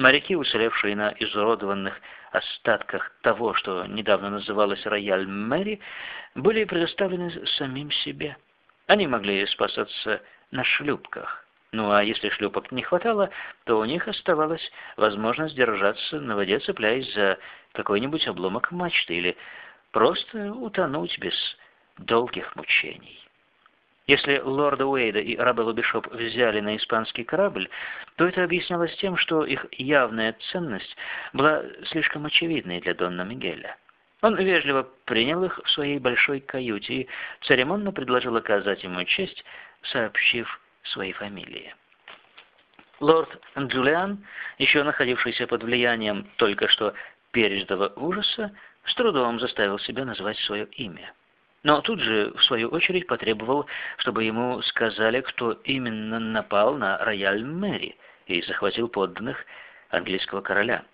Моряки, уцелевшие на изуродованных остатках того, что недавно называлось «Рояль Мэри», были предоставлены самим себе. Они могли спасаться на шлюпках. Ну а если шлюпок не хватало, то у них оставалась возможность держаться на воде, цепляясь за какой-нибудь обломок мачты или просто утонуть без долгих мучений. Если лорда Уэйда и Арабеллу Бишоп взяли на испанский корабль, то это объяснялось тем, что их явная ценность была слишком очевидной для Донна Мигеля. Он вежливо принял их в своей большой каюте и церемонно предложил оказать ему честь, сообщив своей фамилии. Лорд Джулиан, еще находившийся под влиянием только что пережитого ужаса, с трудом заставил себя назвать свое имя. Но тут же, в свою очередь, потребовал, чтобы ему сказали, кто именно напал на рояль Мэри и захватил подданных английского короля.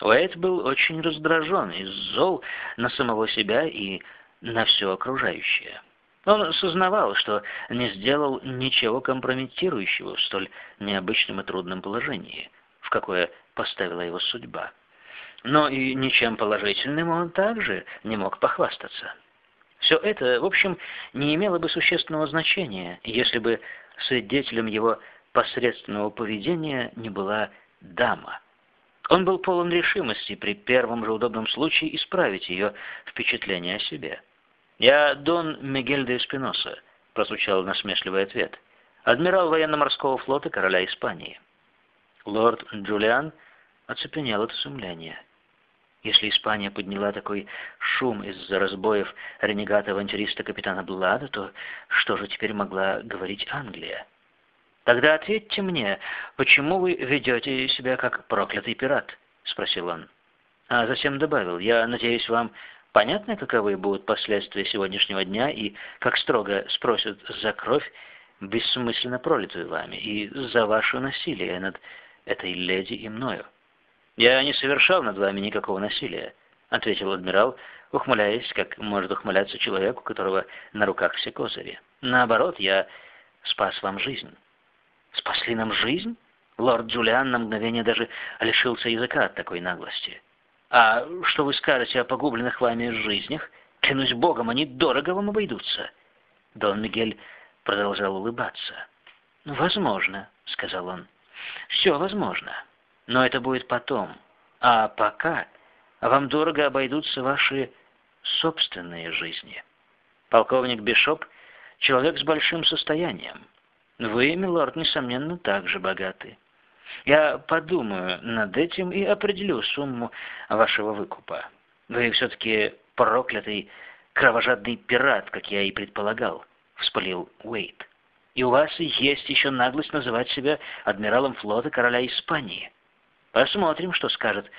Уэйт был очень раздражен и зол на самого себя и на все окружающее. Он сознавал, что не сделал ничего компрометирующего в столь необычном и трудном положении, в какое поставила его судьба. Но и ничем положительным он также не мог похвастаться. Все это, в общем, не имело бы существенного значения, если бы свидетелем его посредственного поведения не была дама. Он был полон решимости при первом же удобном случае исправить ее впечатление о себе. «Я Дон Мигель де Эспиноса», — прозвучал насмешливый ответ, «адмирал военно-морского флота короля Испании». Лорд Джулиан оцепенел от изумления. Если Испания подняла такой шум из-за разбоев ренегата-авантюриста капитана Блада, то что же теперь могла говорить Англия? «Тогда ответьте мне, почему вы ведете себя как проклятый пират?» — спросил он. А затем добавил, «Я надеюсь, вам понятно, каковы будут последствия сегодняшнего дня и как строго спросят за кровь, бессмысленно пролитую вами, и за ваше насилие над этой леди и мною?» «Я не совершал над вами никакого насилия», — ответил адмирал, ухмыляясь, как может ухмыляться человек, у которого на руках все козыри. «Наоборот, я спас вам жизнь». «Спасли нам жизнь?» Лорд Джулиан на мгновение даже лишился языка от такой наглости. «А что вы скажете о погубленных вами жизнях? Клянусь богом, они дорого вам обойдутся». Дон Мигель продолжал улыбаться. «Возможно», — сказал он. «Все возможно». Но это будет потом. А пока вам дорого обойдутся ваши собственные жизни. Полковник Бишоп — человек с большим состоянием. Вы, милорд, несомненно, также богаты. Я подумаю над этим и определю сумму вашего выкупа. Вы все-таки проклятый кровожадный пират, как я и предполагал, — вспылил Уэйт. И у вас есть еще наглость называть себя адмиралом флота короля Испании. Посмотрим, что скажет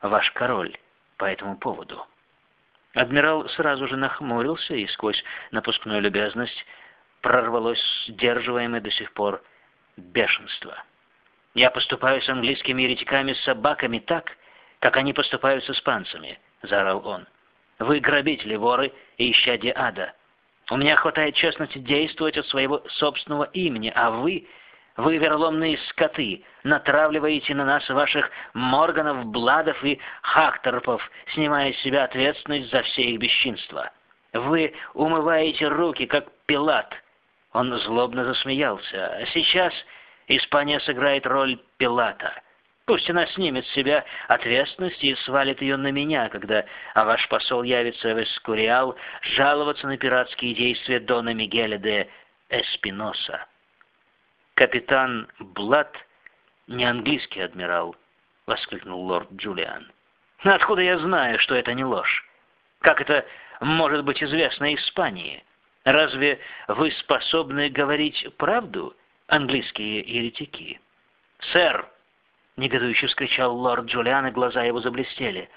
ваш король по этому поводу». Адмирал сразу же нахмурился, и сквозь напускную любезность прорвалось сдерживаемое до сих пор бешенство. «Я поступаю с английскими еретиками собаками так, как они поступают с испанцами», — заорал он. «Вы грабители, воры и исчадие ада. У меня хватает честности действовать от своего собственного имени, а вы вы, вероломные скоты, натравливаете на нас ваших Морганов, Бладов и Хакторпов, снимая с себя ответственность за все их бесчинства. Вы умываете руки, как Пилат. Он злобно засмеялся. А сейчас Испания сыграет роль Пилата. Пусть она снимет с себя ответственность и свалит ее на меня, когда ваш посол явится в Эскуриал жаловаться на пиратские действия Дона Мигеля де Эспиноса. «Капитан Блад не английский адмирал», — воскликнул лорд Джулиан. «Откуда я знаю, что это не ложь? Как это может быть известно Испании? Разве вы способны говорить правду, английские еретики?» «Сэр!» — негодующе вскричал лорд Джулиан, и глаза его заблестели.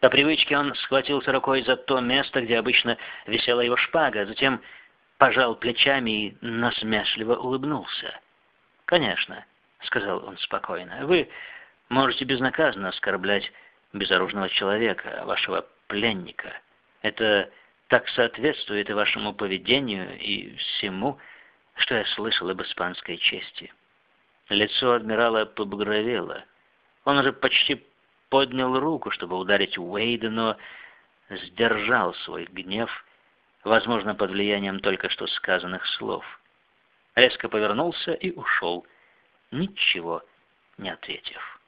По привычке он схватился рукой за то место, где обычно висела его шпага, затем пожал плечами и насмешливо улыбнулся. «Конечно», — сказал он спокойно, — «вы можете безнаказанно оскорблять безоружного человека, вашего пленника. Это так соответствует и вашему поведению, и всему, что я слышал об испанской чести». Лицо адмирала побагровело. Он уже почти поднял руку, чтобы ударить Уэйда, но сдержал свой гнев, возможно, под влиянием только что сказанных слов. Резко повернулся и ушел, ничего не ответив.